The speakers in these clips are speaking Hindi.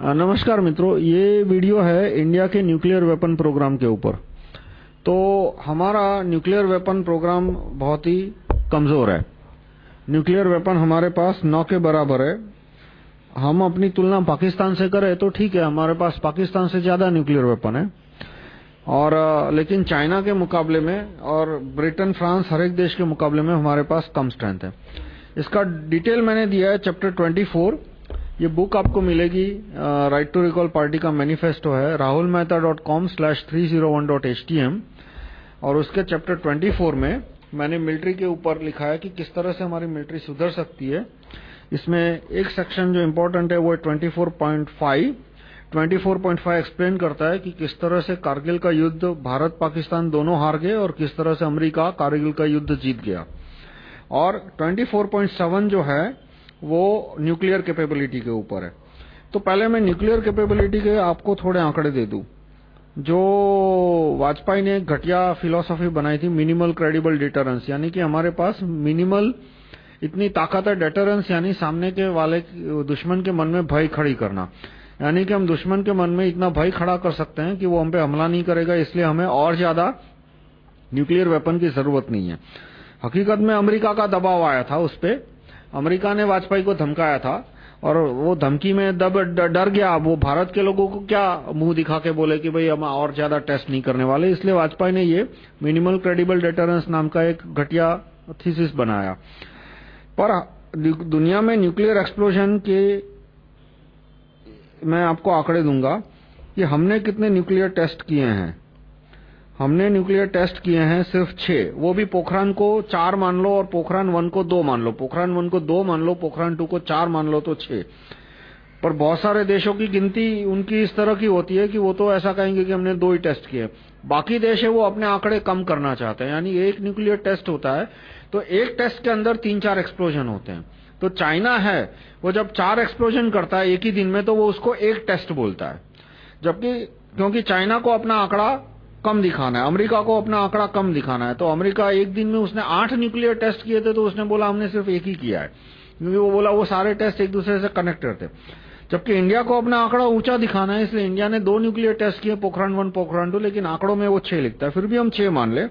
नमस्कार मित्रों, ये वीडियो है इंडिया के न्यूक्लियर वेपन प्रोग्राम के ऊपर। तो हमारा न्यूक्लियर वेपन प्रोग्राम बहुत ही कमज़ोर है। न्यूक्लियर वेपन हमारे पास नौ के बराबर है। हम अपनी तुलना पाकिस्तान से करें तो ठीक है, हमारे पास पाकिस्तान से ज़्यादा न्यूक्लियर वेपन है। और लेकिन चाइना के मुकाबले में और ब्रिटेन, फ्रांस हर एक देश के मुकाबले में हमारे पास कम स्ट्रेंथ है। इसका डिटेल मैंने दिया है चैप्टर 24 ये बुक आपको मिलेगी राइट टू रिकॉल पार्टी का मैनिफेस्टो है rahulmehta.com slash 301.htm और उसके चैप्टर 24 में मैंने मिलिट्री के ऊपर लिखा है कि किस तरह से हमारी मिलिट्री सुधर सकती है। इसमें एक सेक्शन जो इम्पोर्टेंट है, वो है 24.5 24.5 एक्सप्लेन करता है कि किस तरह से कारगिल का युद्ध भारत पाकिस्तान दोनों हार गए और किस तरह से अमेरिका कारगिल का युद्ध जीत गया। और 24.7 जो है वो न्यूक्लियर कैपेबिलिटी के ऊपर है। तो पहले मैं न्यूक्लियर कैपेबिलिटी के आपको थोड़े आंकड़े दे दूँ। जो वाजपेयी ने घटिया फिलॉसफी बनाई थी मिनिमल क्रेडिबल डिटरेंस यानी कि हमारे पास मिनिमल इतनी ताकत है डिटरेंस यानी सामने के वाले दुश्मन के मन में भय खड़ी करना। यानी कि हम दुश्मन के मन में इतना भय खड़ा कर सकते हैं कि वो हम पे हमला नहीं करेगा, इसलिए हमें और ज़्यादा न्यूक्लियर वेपन की ज़रूरत नहीं है। हकीकत में अमेरिका का दबाव आया था उस पर अमेरिका ने वाजपेयी को धमकाया था और वो धमकी में दब डर गया। वो भारत के लोगों को क्या मुँह दिखा के बोले कि भाई हम और ज़्यादा टेस्ट नहीं करने वाले? इसलिए वाजपेयी ने ये मिनिमल क्रेडिबल डेटरेंस नाम का एक घटिया थीसिस बनाया। पर दुनिया में न्यूक्लियर एक्सप्लोजन के मैं आपको आंकड़े दूँगा कि हमने कितने न्यूक्लियर टेस्ट किए हैं। हमने न्यूक्लियर टेस्ट किए हैं सिर्फ़ छह। वो भी पोखरान को चार मान लो और पोखरान वन को दो मान लो। पोखरान वन को दो मान लो पोखरान टू को चार मान लो तो छह। पर बहुत सारे देशों की गिनती उनकी इस तरह की होती है कि वो तो ऐसा कहेंगे कि हमने दो ही टेस्ट किए। बाकी देश है वो अपने आंकड़े कम करना चाहते हैं। यानी एक न्यूक्लियर टेस्ट होता है तो एक टेस्ट के अंदर तीन चार एक्सप्लोजन होते हैं। तो चाइना है, वो जब चार एक्सप्लोजन करता है एक ही दिन में तो वो उसको एक टेस्ट बोलता है। जबकि, क्योंकि चाइना को अपना आंकड़ा कम दिखाना है। अमेरिका को अपना आंकड़ा कम दिखाना है। तो अमेरिका एक दिन में उसने आठ न्यूक्लियर टेस्ट किए थे तो उसने बोला हमने सिर्फ़ एक ही किया है। क्योंकि वो बोला वो सारे टेस्ट एक दूसरे से कनेक्टेड थे। जबकि इंडिया को अपना आंकड़ा ऊँचा दिखाना है, इसलिए इंडिया ने दो न्यूक्लियर टेस्ट किए, पोखरण वन, पोखरण टू, लेकिन आंकड़ों में वो छह लिखता है। फिर भी हम छह मान ले।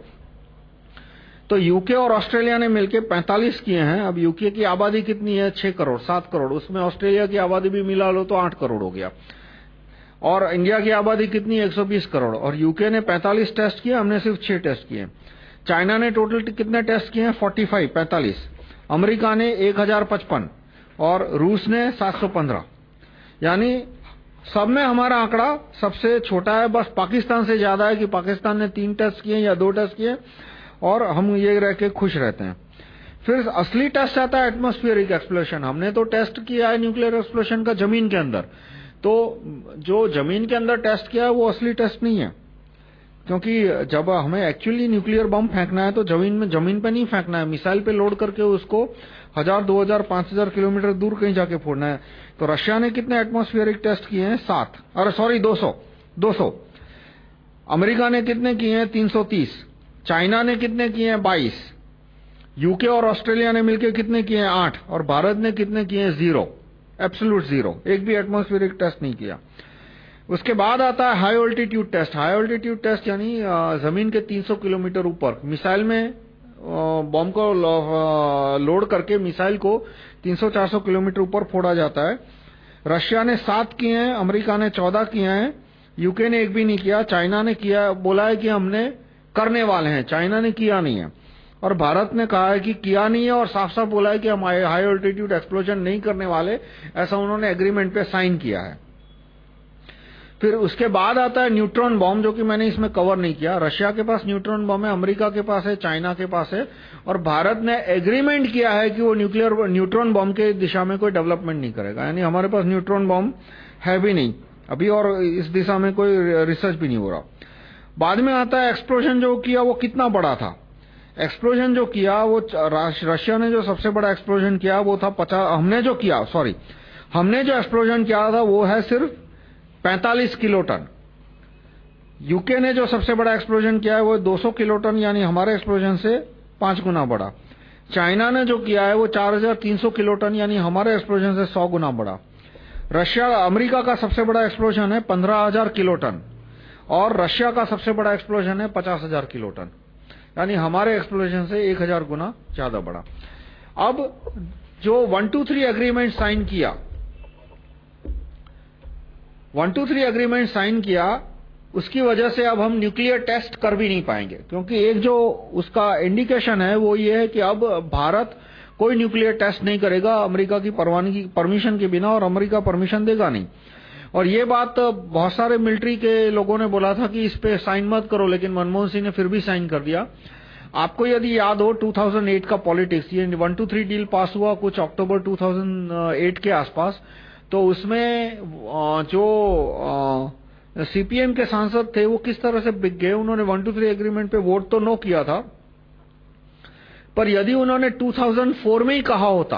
तो यूके और ऑस्ट्रेलिया ने मिलकर 45 किए हैं। अब यूके की आबादी कितनी है? 6 करोड़ 7 करोड़। उसमें ऑस्ट्रेलिया की आबादी भी मिला लो तो 8 करोड़ हो गया। और इंडिया की आबादी कितनी है? 120 करोड़। और यूके ने 45 टेस्ट किए, हमने सिर्फ़ 6 टेस्ट किए। चाइना ने टोटल कितने टेस्ट किए हैं? 45 45 अमेरिका ने 1055 और रूस ने 715 यानी सब में हमारा आंकड़ा सबसे छोटा है, बस पाकिस्तान से ज़्यादा है कि पाकिस्तान ने तीन टेस्ट किए या दो टेस्ट किए, और हम ये रह के खुश रहते हैं। फिर असली टेस्ट आता है एटमोस्फियरिक एक्सप्लोशन हमने तो टेस्ट किया है न्यूक्लियर एक्सप्लोशन का ज़मीन के अंदर। तो जो ज़मीन के अंदर टेस्ट किया है, वो असली टेस्ट नहीं है। क्योंकि जब हमें एक्चुअली न्यूक्लियर बम फेंकना है तो ज़मीन में ज़मीन पे नहीं फेंकना है। मिसाइल पे लोड करके उसको हज़ार, दो हज़ार, पाँच हज़ार किलोमीटर दूर कहीं जाके फोड़ना है। तो रशिया ने कितने एटमोस्फियरिक टेस्ट किए हैं? सात। अरे सॉरी दो सौ। दो सौ। अमेरिका ने कितने किए हैं? तीन सौ तीस। चाइना ने कितने किए हैं? बाईस। यूके और ऑस्ट्रेलिया ने मिलकर कितने किए हैं? आठ। और भारत ने कितने किए हैं? ज़ीरो। एब्सोल्यूट ज़ीरो एक भी एटमोस्फेरिक टेस्ट नहीं किया। उसके बाद आता है high altitude test high altitude test यानी ज़मीन के 300 किलोमीटर ऊपर। मिसाइल में बॉम्ब को लोड करके मिसाइल को 300-400 किलोमीटर ऊपर फोड़ा जाता है। रशिया ने सात किए हैं, अमेरिका ने चौदह किए हैं यूके ने एक भी नहीं किया चाइना ने किया, बोला है कि हमने करने वाले हैं। चाइना ने किया नहीं है। और भारत ने कहा है कि किया नहीं है और साफ़ साफ़ बोला है कि हम हाई ऑल्टीट्यूड एक्सप्लोजन नहीं करने वाले, ऐसा उन्होंने एग्रीमेंट पे साइन किया है। फिर उसके बाद आता है न्यूट्रॉन बॉम्ब जो कि मैंने इसमें कवर नहीं किया। रशिया के पास न्यूट्रॉन बॉम्ब है, अमेरिका के पास है, चाइना के पास है। और भारत ने एग्रीमेंट किया है कि वो न्यूक्लियर न्यूट्रॉन बॉम्ब के दिशा में कोई डेवलपमेंट नहीं करेगा। यानी हमारे पास न्यूट्रॉन बॉम्ब है भी नहीं। अभी और इस दिशा में कोई रिसर्च भी नहीं हो रहा। बाद में आता है एक्सप्लोजन जो किया वो कितना बड़ा था? एक्सप्लोजन जो किया वो रशिया ने जो सबसे बड़ा एक्सप्लोजन किया वो था पचास हमने जो किया सॉरी हमने जो एक्सप्लोजन किया था वो है सिर्फ़ 45 किलोटन। यूके ने जो सबसे बड़ा एक्सप्लोजन किया है वो 200 किलोटन यानी हमारे एक्सप्लोजन से पाँच गुना बड़ा। चाइना ने जो किया है वो 4300 किलोटन यानी हमारे एक्सप्लोजन से 100 गुना बड़ा। रशिया अमेरिका का सबसे बड़ा एक्सप्लोजन है 15,000 किलोटन। और रशिया का सबसे बड़ा एक्सप्लोजन है 50,000 किलोटन। यानी हमारे एक्सप्लोजन से 1,000 गुना ज़्यादा बड़ा अब जो 123 एग्रीमेंट साइन किया 123 एग्रीमेंट साइन किया उसकी वजह से अब हम न्यूक्लियर टेस्ट कर भी नहीं पाएँगे। क्योंकि एक जो उसका इंडिकेशन है वो ये है कि अब भारत कोई न्यूक्लियर टेस्ट नहीं करेगा अमेरिका की परवानगी परमिशन के बिना और अमेरिका परमिशन देगा नहीं। और ये बात बहुत सारे मिलिट्री के लोगों ने बोला था कि इस पे साइन मत करो, लेकिन मनमोहन सिंह ने फिर भी साइन कर दिया। आपको यदि याद हो 2008 का पॉलिटिक्स ये one two three deal pass हुआ कुछ अक्टूबर 2008 के आसपास तो उसमें जो सीपीएम के सांसद थे, वो किस तरह से बिक गए? उन्होंने वन टू थ्री एग्रीमेंट पे वोट तो नो किया था, पर यदि उन्होंने 2004 में ही कहा होता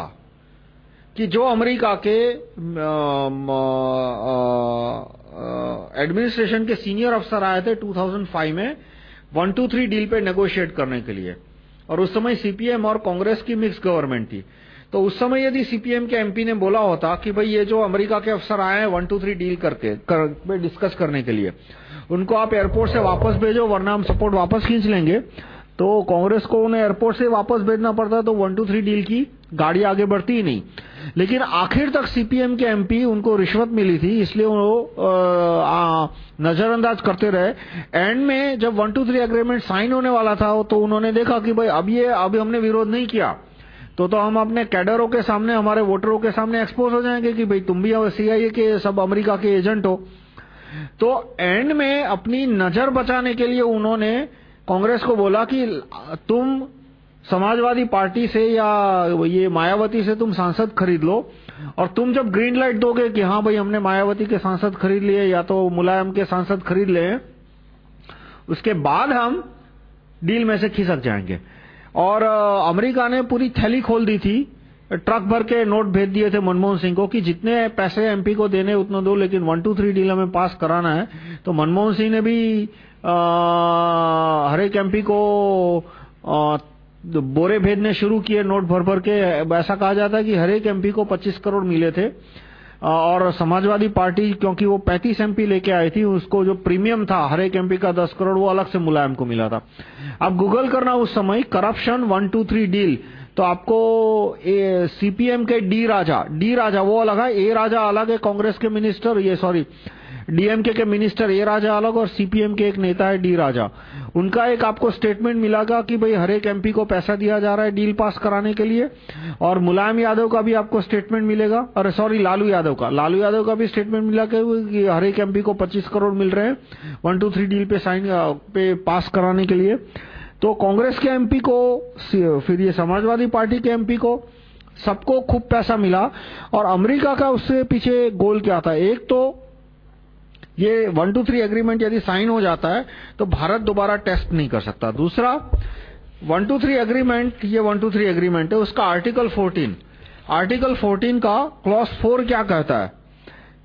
कि जो अमेरिका के एडमिनिस्ट्रेशन के सीनियर अफसर आए थे 2005 में 123 डील पे नेगोशिएट करने के लिए। और उस समय सीपीएम और कांग्रेस की मिक्स गवर्नमेंट थी। तो उस समय यदि सीपीएम के एमपी ने बोला होता कि भाई ये जो अमेरिका के अफसर आए हैं वन टू थ्री डील करके कर, डिस्कस करने के लिए उनको आप एयरपोर्ट से वापस भेजो वरना हम सपोर्ट वापस खींच लेंगे। तो कांग्रेस को उन्हें एयरपोर्ट से वापस भेजना पड़ता तो वन टू थ्री डील की गाड़ी आगे बढ़ती ही नहीं। लेकिन आखिर तक सीपीएम के एमपी उनको रिश्वत मिली थी, इसलिए वो नजरअंदाज करते रहे। एंड में जब one two three agreement sign होने वाला था तो उन्होंने देखा कि भाई, अब ये, अभी हमने विरोध नहीं किया। तो तो हम अपने कैडरों के सामने, हमारे वोटरों के सामने एक्सपोज हो जाएँगे कि भाई, तुम भी सीआईए के, सब अमेरिका के एजेंट हो। तो एंड में अपनी नज़र बचाने के लिए उन्होंने कांग्रेस को बोला कि तुम समाजवादी पार्टी से या ये मायावती से तुम सांसद खरीद लो और तुम जब ग्रीन लाइट दोगे कि हाँ भाई हमने मायावती के सांसद खरीद लिए या तो मुलायम के सांसद खरीद ले उसके बाद हम डील में से खिसक जाएँगे। और अमेरिका ने पूरी थैली खोल दी थी ट्रक भर के नोट भेज दिए थे मनमोहन सिंह को कि जितने पैसे एमपी को देने उतना दो लेकिन वन टू थ्री डील हमें पास कराना है। तो मनमोहन सिंह ने भी हर एक एमपी को आ, बोरे भेजने शुरू किए, नोट भर भर के ऐसा कहा जाता है कि हर एक एमपी को 25 करोड़ मिले थे। और समाजवादी पार्टी, क्योंकि वो 35 एमपी लेके आई थी, उसको जो प्रीमियम था हर एक एमपी का 10 करोड़, वो अलग से मुलायम को मिला था। अब गूगल करना उस समय corruption one two three deal तो आपको सीपीएम के डी राजा डी राजा, वो अलग है ए राजा अलग है, कांग्रेस के मिनिस्टर ये सॉरी डीएमके के मिनिस्टर ए राजा अलग और सीपीएम के एक नेता है डी राजा। उनका एक आपको स्टेटमेंट मिलेगा कि भाई हर एक एमपी को पैसा दिया जा रहा है डील पास कराने के लिए। और मुलायम यादव का भी आपको स्टेटमेंट मिलेगा। अरे सॉरी लालू यादव का। लालू यादव का भी स्टेटमेंट मिला कि हर एक एमपी को 25 करोड़ मिल रहे हैं। वन टू थ्री डील पे साइन पे पास कराने के लिए। तो कांग्रेस के एमपी को फिर ये समाजवादी पार्टी के एमपी को सबको खूब पैसा मिला। और अमेरिका का उससे पीछे गोल क्या था? एक तो ये वन टू थ्री एग्रीमेंट यदि साइन हो जाता है तो भारत दोबारा टेस्ट नहीं कर सकता। दूसरा वन टू थ्री एग्रीमेंट ये वन टू थ्री एग्रीमेंट है, उसका आर्टिकल 14 आर्टिकल 14 का क्लॉज 4 क्या कहता है?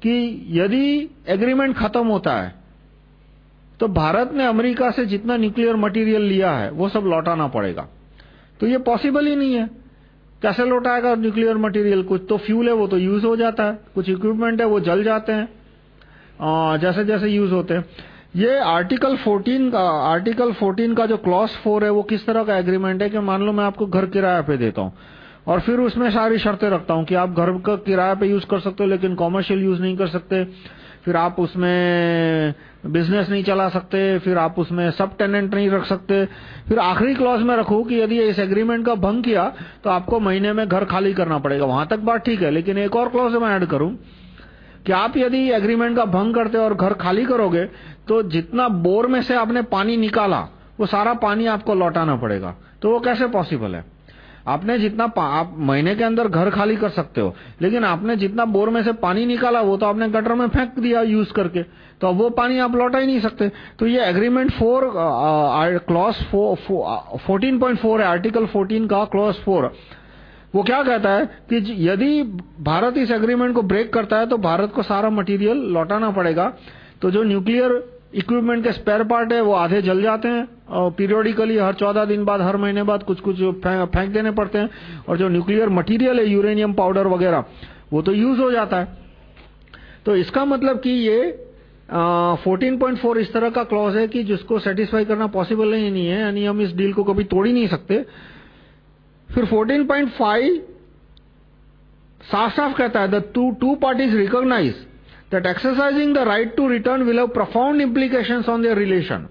कि यदि एग्रीमेंट खत्म होता है तो भारत ने अमेरिका से जितना न्यूक्लियर मटेरियल लिया है, वो सब लौटाना पड़ेगा। तो ये पॉसिबल ही नहीं है। कैसे लौटाएगा न्यूक्लियर मटेरियल कुछ तो फ्यूल है, वो तो यूज़ हो जाता है। कुछ इक्विपमेंट है, वो जल जाते हैं। जैसे जैसे यूज़ होते हैं। ये आर्टिकल 14 का आर्टिकल 14 का जो क्लॉज 4 है, वो किस तरह का एग्रीमेंट है कि मान लो मैं आपको घर किराया पे देता हूँ, और फिर उसमें सारी शर्तें रखता हूँ कि आप घर का किराया पे यूज़ कर सकते हो, लेकिन कॉमर्शियल यूज़ नहीं कर सकते, फिर आप उसमें बिज़नेस नहीं चला सकते, फिर आप उसमें सब टेनेंट नहीं रख सकते। फिर आखिरी क्लॉज में रखू कि यदि इस एग्रीमेंट का भंग किया तो आपको महीने में घर खाली करना पड़ेगा। वहाँ तक बात ठीक है, लेकिन एक और क्लॉज मैं ऐड करूँ कि आप यदि एग्रीमेंट का भंग करते और घर खाली करोगे तो जितना बोर में से आपने पानी निकाला, वो सारा पानी आपको लौटाना पड़ेगा। तो वो कैसे पॉसिबल है? आपने जितना आप महीने के अंदर घर खाली कर सकते हो, लेकिन आपने जितना बोर में से पानी निकाला, वो तो आपने गटर में फेंक दिया यूज़ करके तो अब वो पानी आप लौटा ही नहीं सकते। तो ये agreement four clause fourteen point four है आर्टिकल फोर्टीन का क्लॉज फोर वो क्या कहता है कि यदि भारत इस एग्रीमेंट को ब्रेक करता है तो भारत को सारा मटेरियल लौटाना पड़ेगा। तो जो न्यूक्लियर इक्विपमेंट के स्पेयर पार्ट है, वो आधे जल जाते हैं और पीरियोडिकली हर चौदह दिन बाद, हर महीने बाद कुछ कुछ फेंक देने पड़ते हैं। और जो न्यूक्लियर मटेरियल है यूरेनियम पाउडर वगैरह, वो तो यूज़ हो जाता है। तो इसका मतलब कि ये 14.4 इस तरह का क्लॉज है कि जिसको सेटिस्फाई करना पॉसिबल ही नहीं है, यानी हम इस डील को कभी तोड़ ही नहीं सकते। फिर 14.5 साफ़ साफ़ कहता है the two two parties recognise that exercising the right to return will have profound implications on their relation.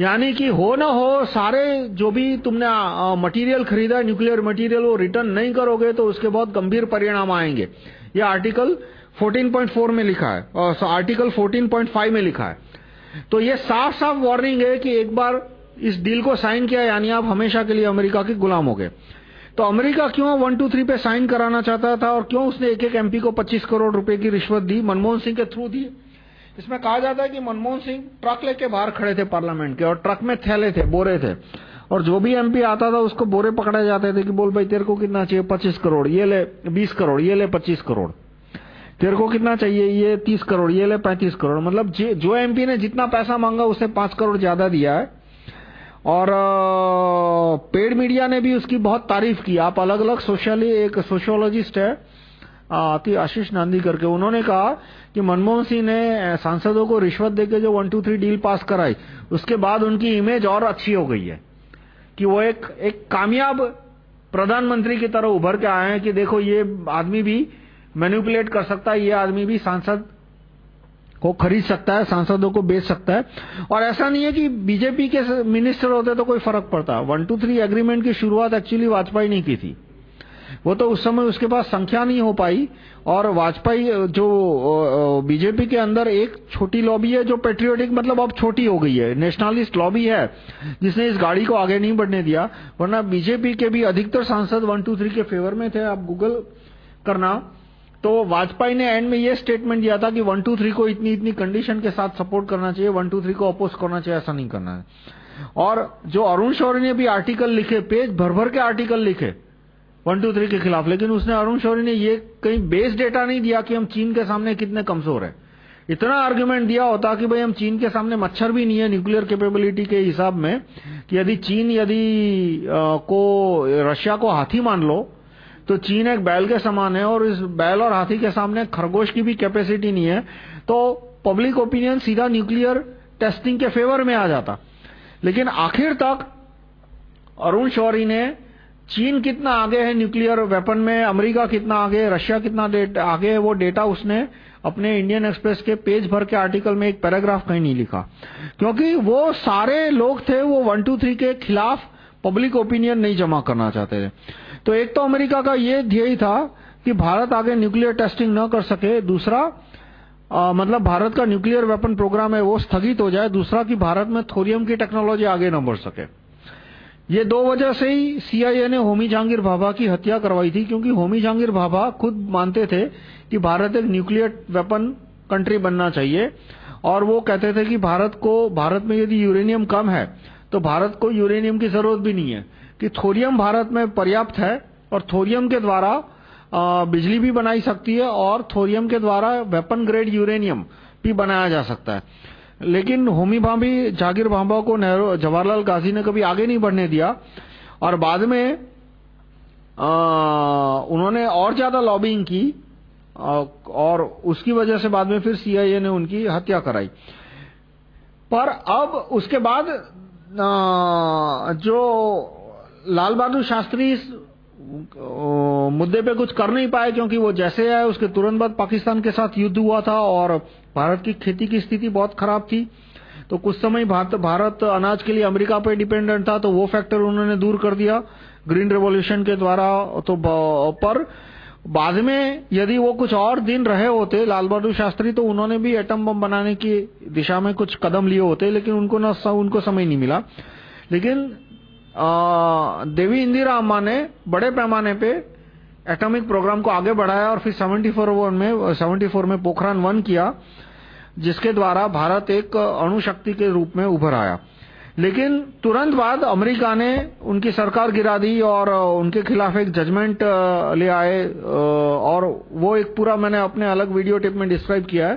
यानी कि हो ना हो, सारे जो भी तुमने मटेरियल खरीदा न्यूक्लियर मटेरियल वो रिटर्न नहीं करोगे तो उसके बहुत गंभीर परिणाम आएँगे। ये आर्टिकल 14.4 में लिखा है, और आर्टिकल 14.5 में लिखा है। तो ये साफ़ साफ़ वार्निंग है कि एक बार इस डील को साइन किया, यानी आप हमेशा के लिए अमेरिका के गुलाम हो गए। तो अमेरिका क्यों 123 पे साइन कराना चाहता था और क्यों उसने एक एक एमपी को 25 करोड़ रुपए की रिश्वत दी, मनमोहन सिंह के थ्रू दी? इसमें कहा जाता है कि मनमोहन सिंह ट्रक लेके बाहर खड़े थे पार्लियामेंट के और ट्रक में थैले थे, बोरे थे। और जो भी एमपी आता था उसको बोरे पकड़े जाते थे कि बोल, भाई, तेरे को कितना चाहिए? 25 करोड़, ये ले 20 करोड़, ये ले 25 करोड़। तेरे को कितना चाहिए? ये 30 करोड़, ये ले 35 करोड़। मतलब जो एमपी ने जितना पैसा मांगा, उसे पाँच करोड़ ज़्यादा दिया है। और पेड मीडिया ने भी उसकी बहुत तारीफ़ की। आप अलग अलग सोशली, एक सोशियोलॉजिस्ट है आती आशीष नांदी करके। उन्होंने कहा कि मनमोहन सिंह ने सांसदों को रिश्वत देके जो one, two, three deal pass कराई, उसके बाद उनकी इमेज और अच्छी हो गई है। कि वो एक एक कामयाब प्रधानमंत्री की तरह उभर के आए हैं कि देखो ये आदमी भी मैनिपुलेट कर सकता है, ये आदमी भी सांसद को खरीद सकता है, सांसदों को बेच सकता है। और ऐसा नहीं है कि बीजेपी के मिनिस्टर होते तो कोई फ़र्क पड़ता। वन टू थ्री एग्रीमेंट की शुरुआत एक्चुअली वाजपेयी ने की थी। वो तो उस समय उसके पास संख्या नहीं हो पाई। और वाजपेयी जो बीजेपी के अंदर एक छोटी लॉबी है, जो पेट्रियोटिक मतलब अब छोटी हो गई है। नेशनलिस्ट लॉबी है, जिसने इस गाड़ी को आगे नहीं बढ़ने दिया। वरना बीजेपी के भी अधिकतर सांसद वन टू थ्री के फेवर में थे। आप गूगल करना। तो वाजपेयी ने एंड में ये स्टेटमेंट दिया था कि वन टू थ्री को इतनी इतनी कंडीशन के साथ सपोर्ट करना चाहिए वन टू थ्री को अपोज करना चाहिए, ऐसा नहीं करना है। और जो अरुण शौरी ने भी आर्टिकल लिखे पेज भर भर के आर्टिकल लिखे वन टू थ्री के खिलाफ, लेकिन उसने अरुण शौरी ने ये कहीं बेस डेटा नहीं दिया कि हम चीन के सामने कितने कमज़ोर है। इतना आर्ग्यूमेंट दिया होता कि भाई हम चीन के सामने मच्छर भी नहीं है न्यूक्लियर कैपेबिलिटी के हिसाब में, कि यदि चीन, यदि को, रशिया को हाथी मान लो तो चीन एक बैल के समान है और इस बैल और हाथी के सामने खरगोश की भी कैपेसिटी नहीं है। तो पब्लिक ओपिनियन सीधा न्यूक्लियर टेस्टिंग के फेवर में आ जाता। लेकिन आखिर तक अरुण शौरी ने चीन कितना आगे है न्यूक्लियर वेपन में, अमेरिका कितना आगे रशिया कितना आगे है, वो डेटा उसने अपने इंडियन एक्सप्रेस के पेज भर के आर्टिकल में एक पैराग्राफ कहीं नहीं लिखा। क्योंकि वो सारे लोग थे, वो वन टू थ्री के खिलाफ पब्लिक ओपिनियन नहीं जमा करना चाहते थे। तो एक तो अमेरिका का ये ध्येय था कि भारत आगे न्यूक्लियर टेस्टिंग न कर सके। दूसरा आ, मतलब भारत का न्यूक्लियर वेपन प्रोग्राम है वो स्थगित हो जाए। दूसरा कि भारत में थोरियम की टेक्नोलॉजी आगे न बढ़ सके। ये दो वजह से ही सीआईए ने होमी जहांगीर भाभा की हत्या करवाई थी क्योंकि होमी जहांगीर भाभा खुद मानते थे कि भारत एक न्यूक्लियर वेपन कंट्री बनना चाहिए। और वो कहते थे कि भारत को भारत में यदि यूरेनियम कम है तो भारत को यूरेनियम की ज़रूरत भी नहीं है। कि थोरियम भारत में पर्याप्त है और थोरियम के द्वारा बिजली भी बनाई सकती है और थोरियम के द्वारा वेपन ग्रेड यूरेनियम भी बनाया जा सकता है। लेकिन होमी भाभी जागीर भाभा को नेहरू जवाहरलाल गांधी ने कभी आगे नहीं बढ़ने दिया और बाद में आ, उन्होंने और ज़्यादा लॉबिंग की और उसकी वजह से बाद में फिर सीआईए ने उनकी हत्या कराई। पर अब उसके बाद आ, जो लाल बहादुर शास्त्री मुद्दे पे कुछ कर नहीं पाए क्योंकि वो जैसे आए उसके तुरंत बाद पाकिस्तान के साथ युद्ध हुआ था और भारत की खेती की स्थिति बहुत खराब थी। तो कुछ समय भारत, भारत अनाज के लिए अमेरिका पे डिपेंडेंट था तो वो फैक्टर उन्होंने दूर कर दिया ग्रीन रेवोल्यूशन के द्वारा। तो पर बाद में यदि वो कुछ और दिन रहे होते लाल बहादुर शास्त्री तो उन्होंने भी एटम बम बनाने की दिशा में कुछ कदम लिए होते लेकिन उनको न उनको समय नहीं मिला। लेकिन देवी इंदिरा अम्मा ने बड़े पैमाने पे एटॉमिक प्रोग्राम को आगे बढ़ाया और फिर 74 में 74 में पोखरान वन किया जिसके द्वारा भारत एक अणु शक्ति के रूप में उभर आया। लेकिन तुरंत बाद अमेरिका ने उनकी सरकार गिरा दी और उनके खिलाफ एक जजमेंट ले आए और वो एक पूरा मैंने अपने अलग वीडियो टिप में डिस्क्राइब किया है।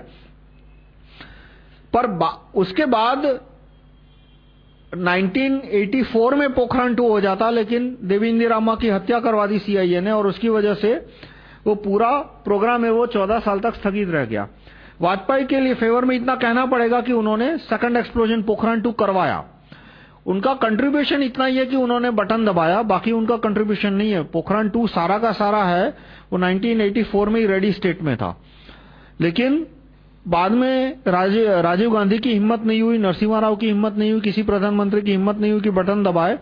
पर बा, उसके बाद 1984 में पोखरण टू हो जाता, लेकिन देवी इंदिरामा की हत्या करवा दी सीआईए ने, और उसकी वजह से वो पूरा प्रोग्राम है वो 14 साल तक स्थगित रह गया। वाजपेयी के लिए फेवर में इतना कहना पड़ेगा कि उन्होंने सेकंड एक्सप्लोजन पोखरण टू करवाया। उनका कंट्रीब्यूशन इतना ही है कि उन्होंने बटन दबाया, बाकी उनका कंट्रीब्यूशन नहीं है। पोखरण टू सारा का सारा है, वो 1984 में ही रेडी स्टेट में था। लेकिन बाद में राजीव, राजीव गांधी की हिम्मत नहीं हुई नरसिम्हा राव की हिम्मत नहीं हुई किसी प्रधानमंत्री की हिम्मत नहीं हुई कि बटन दबाए।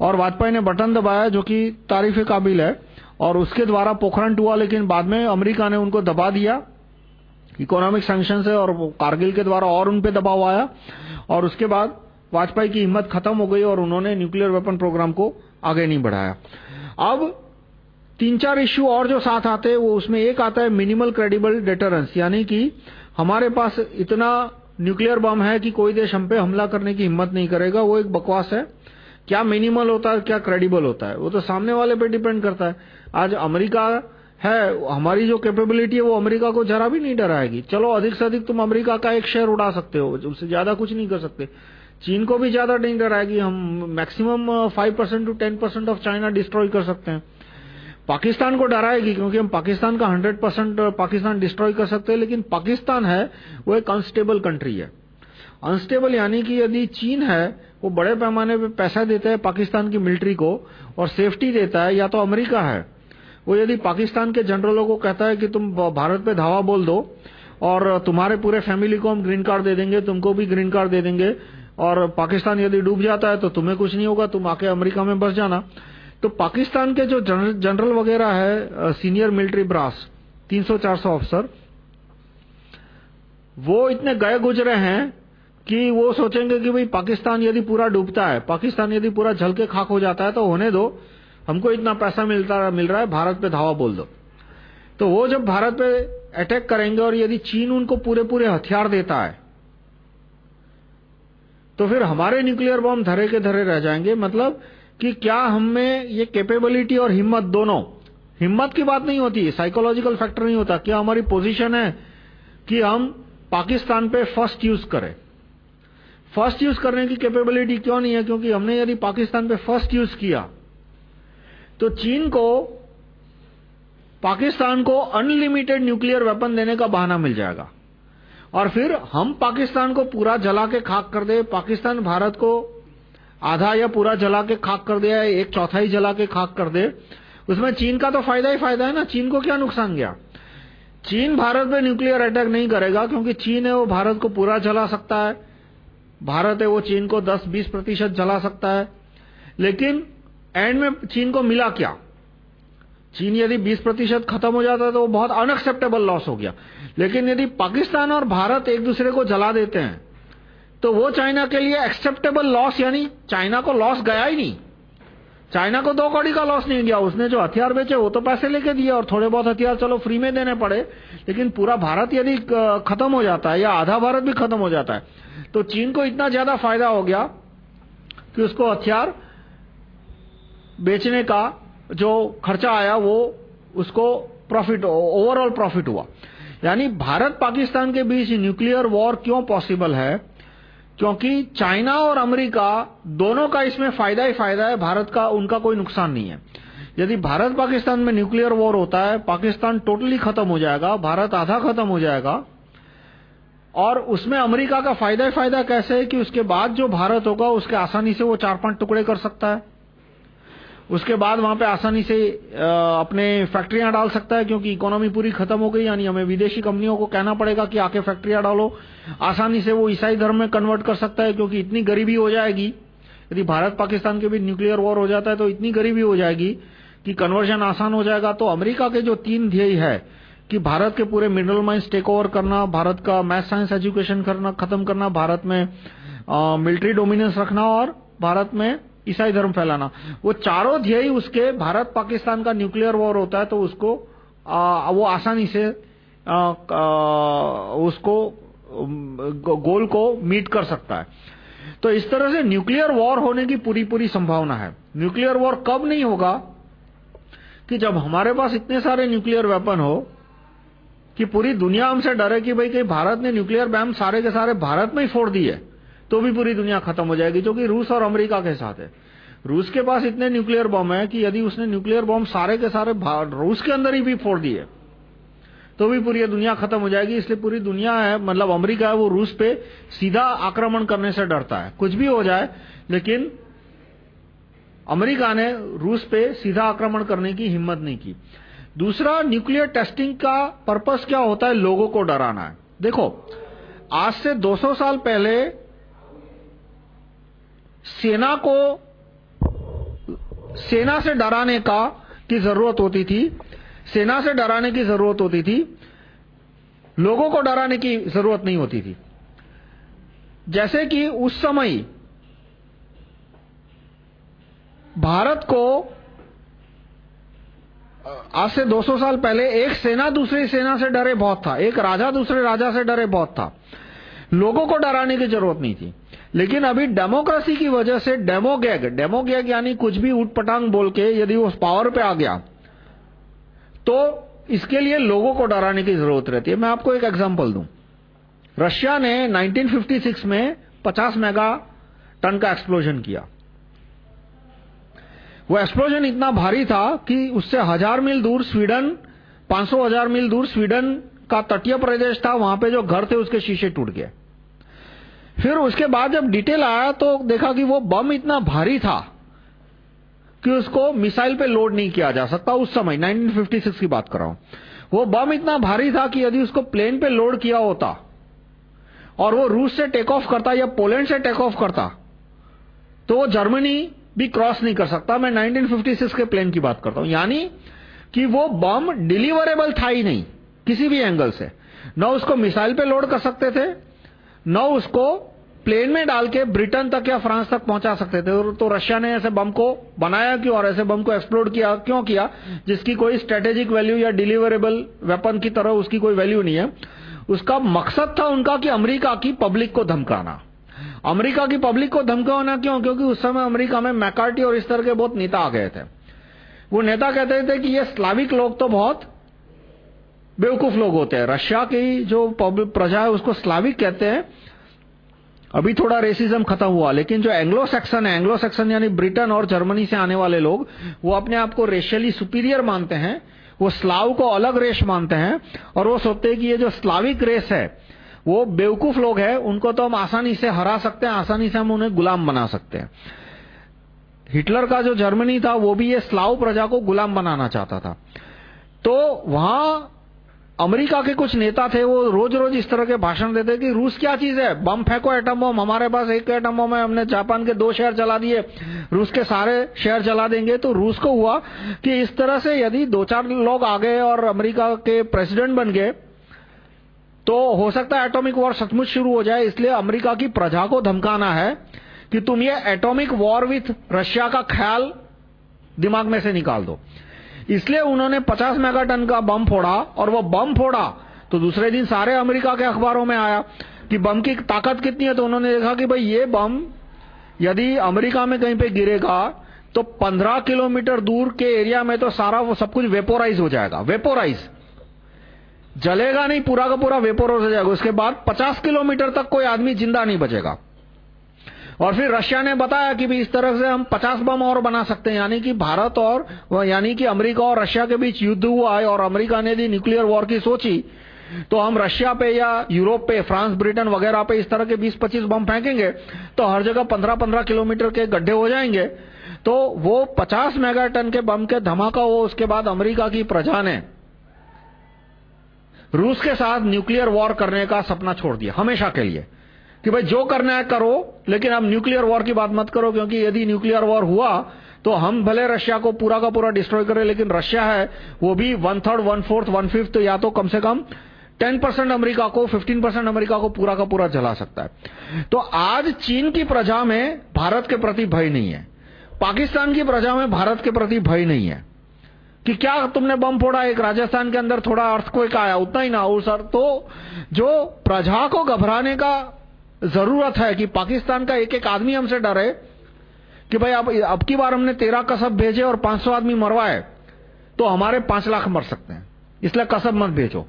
और वाजपेयी ने बटन दबाया जो कि तारीफ़ काबिल है। और उसके द्वारा पोखरण हुआ लेकिन बाद में अमेरिका ने उनको दबा दिया। इकोनॉमिक सैंक्शन से और कारगिल के द्वारा और उन दबाव आया। और उसके बाद वाजपेयी की हिम्मत खत्म हो गई और उन्होंने न्यूक्लियर वेपन प्रोग्राम को आगे नहीं बढ़ाया। अब तीन चार इश्यू और जो साथ आते हैं वो उसमें एक आता है मिनिमल क्रेडिबल डेटरेंस यानी कि हमारे पास इतना न्यूक्लियर बम है कि कोई देश हम पे हमला करने की हिम्मत नहीं करेगा। वो एक बकवास है। क्या मिनिमल होता है, क्या क्रेडिबल होता है? वो तो सामने वाले पे डिपेंड करता है। आज अमेरिका है, हमारी जो कैपेबिलिटी है, वो अमेरिका को जरा भी नहीं डराएगी। चलो, अधिक से अधिक तुम अमेरिका का एक शेयर उड़ा सकते हो। उससे ज़्यादा कुछ नहीं कर सकते। चीन को भी ज़्यादा नहीं डराएगी। हम maximum five percent to ten percent of China destroy कर सकते हैं। पाकिस्तान को डराएगी, क्योंकि हम पाकिस्तान का हंड्रेड परसेंट पाकिस्तान डिस्ट्रॉय कर सकते हैं, लेकिन पाकिस्तान है, वो एक अनस्टेबल कंट्री है। अनस्टेबल यानी कि यदि चीन है, वो बड़े पैमाने पे पैसा देता है पाकिस्तान की मिलिट्री को, और सेफ्टी देता है, या तो अमेरिका है। वो यदि पाकिस्तान के जनरलों को कहता है कि तुम भारत पे धावा बोल दो, और तुम्हारे पूरे फैमिली को हम ग्रीन कार्ड दे देंगे, तुमको भी ग्रीन कार्ड दे देंगे, और पाकिस्तान यदि डूब जाता है तो तुम्हें कुछ नहीं होगा, तुम आके अमेरिका में बस जाना। तो पाकिस्तान के जो जनरल वगैरह है सीनियर मिलिट्री ब्रास 300-400 अफसर वो इतने गए गुजरे हैं कि वो सोचेंगे कि भाई पाकिस्तान यदि पूरा डूबता है, पाकिस्तान यदि पूरा जल के खाक हो जाता है तो होने दो, हमको इतना पैसा मिलता, मिल रहा है, भारत पे धावा बोल दो। तो वो जब भारत पे अटैक करेंगे और यदि चीन उनको पूरे पूरे हथियार देता है तो फिर हमारे न्यूक्लियर बॉम्ब धरे के धरे रह जाएँगे मतलब कि क्या हमें ये कैपेबिलिटी और हिम्मत दोनों, हिम्मत की बात नहीं होती साइकोलॉजिकल फैक्टर नहीं होता क्या हमारी पोजीशन है कि हम पाकिस्तान पे फ़र्स्ट यूज़ करें। फ़र्स्ट यूज़ करने की कैपेबिलिटी क्यों नहीं है? क्योंकि हमने यदि पाकिस्तान पे फ़र्स्ट यूज़ किया तो चीन को, पाकिस्तान को अनलिमिटेड न्यूक्लियर वेपन देने का बहाना मिल जाएगा। और फिर हम पाकिस्तान को पूरा जला के खाक कर दे, पाकिस्तान भारत को आधा या पूरा जला के खाक कर दिया, एक चौथाई जला के खाक कर दे। उसमें चीन का तो फ़ायदा ही फ़ायदा है ना, चीन को क्या नुकसान गया? चीन भारत पे न्यूक्लियर अटैक नहीं करेगा, क्योंकि चीन है, वो भारत को पूरा जला सकता है। भारत है, वो चीन को 10-20 प्रतिशत जला सकता है। लेकिन एंड में चीन को मिला क्या? चीन यदि 20 प्रतिशत खत्म हो जाता तो वो बहुत अनएक्सेप्टेबल लॉस हो गया। लेकिन यदि पाकिस्तान और भारत एक दूसरे को जला देते हैं तो वो चाइना के लिए एक्सेप्टेबल लॉस यानी चाइना को लॉस गया ही नहीं। चाइना को दो कौड़ी का लॉस नहीं गया, उसने जो हथियार बेचे वो तो पैसे लेके दिए और थोड़े बहुत हथियार चलो फ्री में देने पड़े, लेकिन पूरा भारत यदि खत्म हो जाता है या आधा भारत भी खत्म हो जाता है तो चीन को इतना ज़्यादा फ़ायदा हो गया कि उसको हथियार बेचने का जो खर्चा आया वो उसको प्रॉफिट ओवरऑल प्रॉफिट हुआ। यानी भारत पाकिस्तान के बीच न्यूक्लियर वॉर क्यों पॉसिबल है? क्योंकि चाइना और अमेरिका दोनों का इसमें फ़ायदा ही फ़ायदा है, भारत का उनका कोई नुकसान नहीं है। यदि भारत पाकिस्तान में न्यूक्लियर वॉर होता है, पाकिस्तान टोटली खत्म हो जाएगा, भारत आधा खत्म हो जाएगा, और उसमें अमेरिका का फ़ायदा ही फ़ायदा कैसे है कि उसके बाद जो भारत होगा, उसके आसानी से वो चार पाँच टुकड़े कर सकता है। उसके बाद वहाँ पे आसानी से अपने फैक्ट्रियाँ डाल सकता है, क्योंकि इकोनॉमी पूरी खत्म हो गई, यानी हमें विदेशी कंपनियों को कहना पड़ेगा कि आके फैक्ट्रियाँ डालो। आसानी से वो ईसाई धर्म में कन्वर्ट कर सकता है, क्योंकि इतनी गरीबी हो जाएगी। यदि भारत पाकिस्तान के बीच न्यूक्लियर वॉर हो जाता है तो इतनी गरीबी हो जाएगी कि कन्वर्जन आसान हो जाएगा। तो अमेरिका के जो तीन ध्येय है, कि भारत के पूरे मिनरल माइंस टेक ओवर करना, भारत का मैथ साइंस एजुकेशन करना, खत्म करना, भारत में मिलिट्री डोमिनेंस रखना और भारत में ईसाई धर्म फैलाना। वो चारों ध्येय उसके भारत पाकिस्तान का न्यूक्लियर वॉर होता है तो उसको आ, वो आसानी से आ, आ, उसको गोल को मीट कर सकता है। तो इस तरह से न्यूक्लियर वॉर होने की पूरी पूरी संभावना है। न्यूक्लियर वॉर कब नहीं होगा कि जब हमारे पास इतने सारे न्यूक्लियर वेपन हो कि पूरी दुनिया हमसे डरे कि भाई कहीं भारत ने न्यूक्लियर बैम सारे के सारे भारत में ही फोड़ दिए। तो भी पूरी दुनिया खत्म हो जाएगी, जो कि रूस और अमेरिका के साथ है। रूस के पास इतने न्यूक्लियर बम है कि यदि उसने न्यूक्लियर बम सारे के सारे रूस के अंदर ही भी फोड़ दिए तो भी पूरी दुनिया खत्म हो जाएगी। इसलिए पूरी दुनिया है मतलब अमेरिका है, वो रूस पे सीधा आक्रमण करने से डरता है। कुछ भी हो जाए, लेकिन अमेरिका ने रूस पे सीधा आक्रमण करने की हिम्मत नहीं की। दूसरा न्यूक्लियर टेस्टिंग का पर्पस क्या होता है? लोगों को डराना है। देखो, आज से 200 साल पहले सेना को, सेना से डराने का की ज़रूरत होती थी, सेना से डराने की ज़रूरत होती थी, लोगों को डराने की ज़रूरत नहीं होती थी। जैसे कि उस समय भारत को, आज से 200 साल पहले एक सेना दूसरी सेना से डरे बहुत था, एक राजा दूसरे राजा से डरे बहुत था। लोगों को डराने की ज़रूरत नहीं थी। लेकिन अभी डेमोक्रेसी की वजह से डेमोगैग डेमोगैग यानी कुछ भी उठपटांग बोल के यदि वो पावर पे आ गया तो इसके लिए लोगों को डराने की ज़रूरत रहती है। मैं आपको एक एग्जांपल दूँ। रशिया ने 1956 में 50 मेगा टन का एक्सप्लोजन किया। वो एक्सप्लोजन इतना भारी था कि उससे हज़ार मील दूर स्वीडन 500 हज़ार मील दूर स्वीडन का तटीय प्रदेश था। वहाँ पे जो घर थे उसके शीशे टूट गए। फिर उसके बाद जब डिटेल आया तो देखा कि वो बम इतना भारी था कि उसको मिसाइल पे लोड नहीं किया जा सकता उस समय 1956 की बात कर रहा हूँ। वो बम इतना भारी था कि यदि उसको प्लेन पे लोड किया होता और वो रूस से टेक ऑफ़ करता या पोलैंड से टेक ऑफ़ करता तो वो जर्मनी भी क्रॉस नहीं कर सकता। मैं 1956 के प्लेन की बात करता हूँ। यानी कि वो बम डिलीवरेबल था ही नहीं, किसी भी एंगल से। न उसको मिसाइल पे लोड कर सकते थे न उसको प्लेन में डाल के ब्रिटेन तक या फ्रांस तक पहुँचा सकते थे। तो रशिया ने ऐसे बम को बनाया क्यों और ऐसे बम को एक्सप्लोड किया, क्यों किया? जिसकी कोई स्ट्रेटेजिक वैल्यू या डिलीवरेबल वेपन की तरह उसकी कोई वैल्यू नहीं है। उसका मकसद था उनका कि अमेरिका की पब्लिक को धमकाना। अमेरिका की पब्लिक को धमकाना क्यों? क्योंकि उस समय अमेरिका में मैकार्टी और इस तरह के बहुत नेता आ गए थे। वो नेता कहते थे कि ये स्लाविक लोग तो बहुत बेवकूफ़ लोग होते हैं। रशिया की जो प्रजा है, उसको स्लाविक कहते हैं। अभी थोड़ा रेसिज्म खत्म हुआ, लेकिन जो एंग्लो सेक्शन है एंग्लो सेक्शन यानी ब्रिटेन और जर्मनी से आने वाले लोग, वो अपने आप को रेशियली सुपीरियर मानते हैं। वो स्लाव को अलग रेस मानते हैं और वो सोचते हैं कि ये जो स्लाविक रेस है, वो बेवकूफ़ लोग हैं, उनको तो हम आसानी से हरा सकते हैं, आसानी से हम उन्हें गुलाम बना सकते हैं। हिटलर का जो जर्मनी था, वो भी ये स्लाव प्रजा को गुलाम बनाना चाहता था। तो वहाँ अमेरिका के कुछ नेता थे, वो रोज रोज इस तरह के भाषण देते कि रूस क्या चीज़ है? बम फेंको एटम बम हमारे पास एक एटम बम है, हमने जापान के दो शहर चला दिए, रूस के सारे शहर चला देंगे। तो रूस को हुआ कि इस तरह से यदि दो चार लोग आ गए और अमेरिका के प्रेसिडेंट बन गए तो हो सकता है एटॉमिक वॉर सचमुच शुरू हो जाए। इसलिए अमेरिका की प्रजा को धमकाना है कि तुम ये एटॉमिक वॉर विथ रशिया का ख्याल दिमाग में से निकाल दो। इसलिए उन्होंने 50 मेगाटन का बम फोड़ा और वो बम फोड़ा तो दूसरे दिन सारे अमेरिका के अखबारों में आया कि बम की ताकत कितनी है तो उन्होंने देखा कि भाई ये बम यदि अमेरिका में कहीं पे गिरेगा तो 15 किलोमीटर दूर के एरिया में तो सारा वो सब कुछ वेपोराइज हो जाएगा, वेपोराइज। जलेगा नहीं, पूरा का पूरा वेपोराइज हो जाएगा। उसके बाद 50 किलोमीटर तक कोई आदमी ज़िंदा नहीं बचेगा। और फिर रशिया ने बताया कि भी इस तरह से हम 50 बम और बना सकते हैं, यानी कि भारत और यानी कि अमेरिका और रशिया के बीच युद्ध हुआ है और अमेरिका ने यदि न्यूक्लियर वॉर की सोची। तो हम रशिया पे या यूरोप पे, फ्रांस, ब्रिटेन वगैरह पे इस तरह के 20-25 बम फेंकेंगे तो हर जगह 15-15 किलोमीटर के गड्ढे हो जाएँगे। तो वो 50 मेगाटन के बम के धमाका हो उसके बाद अमेरिका की प्रजा ने रूस के साथ न्यूक्लियर वॉर करने का सपना छोड़ दिया, हमेशा के लिए। कि भाई जो करना है करो, लेकिन अब न्यूक्लियर वॉर की बात मत करो, क्योंकि यदि न्यूक्लियर वॉर हुआ तो हम भले रशिया को पूरा का पूरा डिस्ट्रॉय करें, लेकिन रशिया है, वो भी one third one fourth one fifth तो या तो कम से कम 10 परसेंट अमरीका को 15 परसेंट अमरीका को पूरा का पूरा जला सकता है। तो आज चीन की प्रजा में भारत के प्रति भय नहीं है। पाकिस्तान की प्रजा में भारत के प्रति भय नहीं है। कि क्या तुमने बम फोड़ा, एक राजस्थान के अंदर थोड़ा अर्थ को आया, उतना ही ना हो सर तो जो प्रजा को घबराने का ज़रूरत है कि पाकिस्तान का एक एक आदमी हमसे डरे कि भाई अब अब की बार हमने तेरह कसब भेजे और 500 आदमी मरवाए तो हमारे पाँच लाख मर सकते हैं। इसलिए कसब मत भेजो।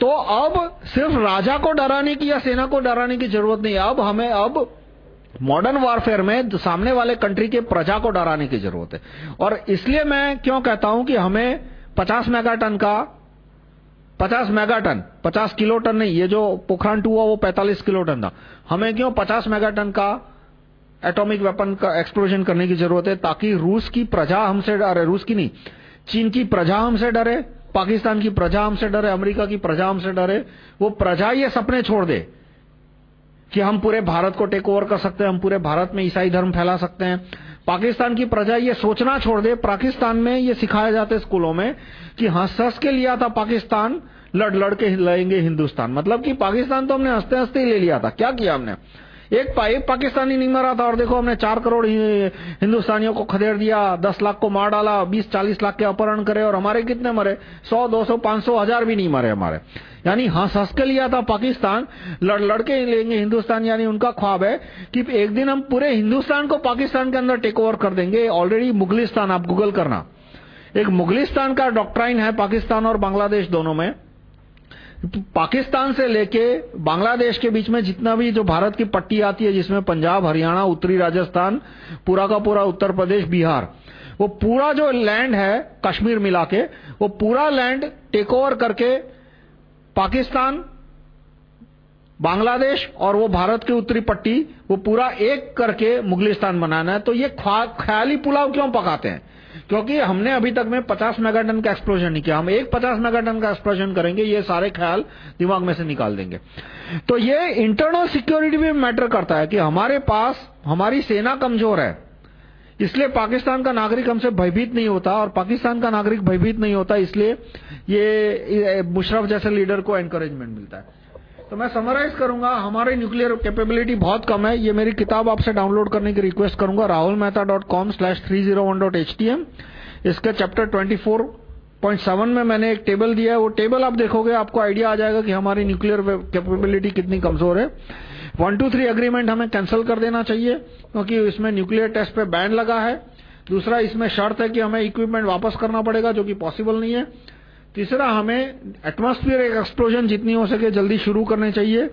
तो अब सिर्फ़ राजा को डराने की या सेना को डराने की ज़रूरत नहीं, अब हमें, अब मॉडर्न वॉरफेयर में सामने वाले कंट्री के प्रजा को डराने की ज़रूरत है। और इसलिए मैं क्यों कहता हूँ कि हमें 50 मेगाटन का 50 मेगाटन 50 किलो टन नहीं, ये जो पोखरान टू हुआ वो 45 किलो टन था। हमें क्यों 50 मेगाटन का एटॉमिक वेपन का एक्सप्लोजन करने की ज़रूरत है ताकि रूस की प्रजा हमसे डरे, रूस की नहीं, चीन की प्रजा हमसे डरे, पाकिस्तान की प्रजा हमसे डरे, अमेरिका की प्रजा हमसे डरे, वो प्रजा ये सपने छोड़ दे कि हम पूरे भारत को टेक ओवर कर सकते हैं, हम पूरे भारत में ईसाई धर्म फैला सकते हैं। पाकिस्तान की प्रजा ये सोचना छोड़ दे, पाकिस्तान में ये सिखाया जाता है स्कूलों में कि हाँ हंस के लिया था पाकिस्तान लड़ लड़ के लेंगे हिंदुस्तान। मतलब कि पाकिस्तान तो हमने हँसते हँसते ही ले लिया था। क्या किया हमने? एक, पा, एक पाकिस्तानी नहीं मरा था और देखो हमने चार करोड़ हिंदुस्तानियों को खदेड़ दिया दस लाख को मार डाला बीस चालीस लाख के अपहरण करे और हमारे कितने मरे? सौ दो सौ पाँच सौ हज़ार भी नहीं मरे हमारे। यानी हंस हंस के लिया था पाकिस्तान लड़ लड़के लेंगे हिंदुस्तान यानी उनका ख्वाब है कि एक दिन हम पूरे हिंदुस्तान को पाकिस्तान के अंदर टेक ओवर कर देंगे। ऑलरेडी मुगलिस्तान आप गूगल करना। एक मुगलिस्तान का डॉक्ट्राइन है पाकिस्तान और बांग्लादेश दोनों में। पाकिस्तान से लेके बांग्लादेश के बीच में जितना भी जो भारत की पट्टी आती है, जिसमें पंजाब, हरियाणा, उत्तरी राजस्थान, पूरा का पूरा उत्तर प्रदेश, बिहार, वो पूरा जो लैंड है कश्मीर मिला के, वो पूरा लैंड टेक ओवर करके पाकिस्तान, बांग्लादेश और वो भारत की उत्तरी पट्टी, वो पूरा एक करके मुगलिस्तान बनाना है। तो ये ख्याली पुलाव क्यों पकाते हैं? क्योंकि हमने अभी तक में 50 मेगाटन का एक्सप्लोजन नहीं किया। हम एक 50 मेगाटन का एक्सप्लोजन करेंगे, ये सारे ख्याल दिमाग में से निकाल देंगे। तो ये इंटरनल सिक्योरिटी भी मैटर करता है कि हमारे पास, हमारी सेना कमज़ोर है। इसलिए पाकिस्तान का नागरिक हमसे भयभीत नहीं होता और पाकिस्तान का नागरिक भयभीत नहीं होता, इसलिए ये मुशरफ जैसे लीडर को एनकरेजमेंट मिलता है। तो मैं समराइज करूँगा, हमारी न्यूक्लियर कैपेबिलिटी बहुत कम है। ये मेरी किताब आपसे डाउनलोड करने की रिक्वेस्ट करूँगा rahulmehta.com slash 301.htm इसके चैप्टर 24.7 में मैंने एक टेबल दिया है, वो टेबल आप देखोगे, आपको आइडिया आ जाएगा कि हमारी न्यूक्लियर कैपेबिलिटी कितनी कमज़ोर है। वन टू थ्री अग्रीमेंट हमें कैंसिल कर देना चाहिए, क्योंकि इसमें न्यूक्लियर टेस्ट पे बैन लगा है। दूसरा, इसमें शर्त है कि हमें इक्विपमेंट वापस करना पड़ेगा, जो कि पॉसिबल नहीं है। तीसरा, हमें एटमॉस्फेयर एक्सप्लोजन जितनी हो सके जल्दी शुरू करने चाहिए।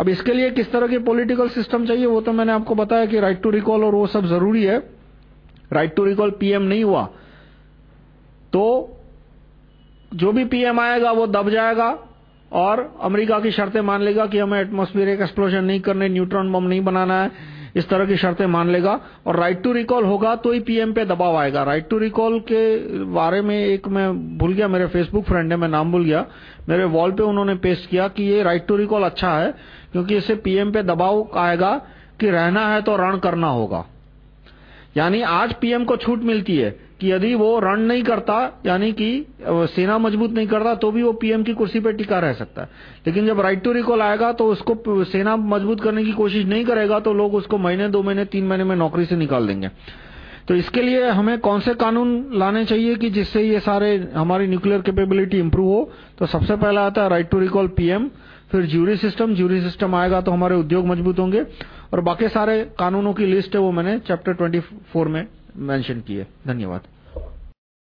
अब इसके लिए किस तरह के पॉलिटिकल सिस्टम चाहिए, वो तो मैंने आपको बताया कि राइट टू रिकॉल और वो सब ज़रूरी है। राइट टू रिकॉल पीएम नहीं हुआ। तो जो भी पीएम आएगा, वो दब जाएगा और अमेरिका की शर्तें मान लेगा कि हमें एटमॉस्फेयर एक्सप्लोजन नहीं करने न्यूट्रॉन बम नहीं बनाना है। इस तरह की शर्तें मान लेगा और राइट टू रिकॉल होगा तो ही पीएम पे दबाव आएगा। राइट टू रिकॉल के बारे में एक मैं भूल गया, मेरे फेसबुक फ्रेंड है मैं नाम भूल गया। मेरे वॉल पे उन्होंने पेस्ट किया कि ये राइट टू रिकॉल अच्छा है, क्योंकि इससे पीएम पे दबाव आएगा कि रहना है तो रण करना होगा। यानी आज पीएम को छूट मिलती है। कि यदि वो रण नहीं करता, यानी कि सेना मज़बूत नहीं करता तो भी वो पीएम की कुर्सी पर टिका रह सकता है। लेकिन जब राइट टू रिकॉल आएगा तो उसको सेना मज़बूत करने की कोशिश नहीं करेगा तो लोग उसको महीने, दो महीने, तीन महीने में नौकरी से निकाल देंगे। तो इसके लिए हमें कौन से कानून लाने चाहिए कि जिससे ये सारे, हमारी न्यूक्लियर कैपेबिलिटी इंप्रूव हो? तो सबसे पहला आता है राइट टू रिकॉल पीएम फिर ज्यूरी सिस्टम ज्यूरी सिस्टम आएगा तो हमारे उद्योग मज़बूत होंगे। और बाकी सारे कानूनों की लिस्ट है वो मैंने चैप्टर 24 में मेंशन किए। धन्यवाद।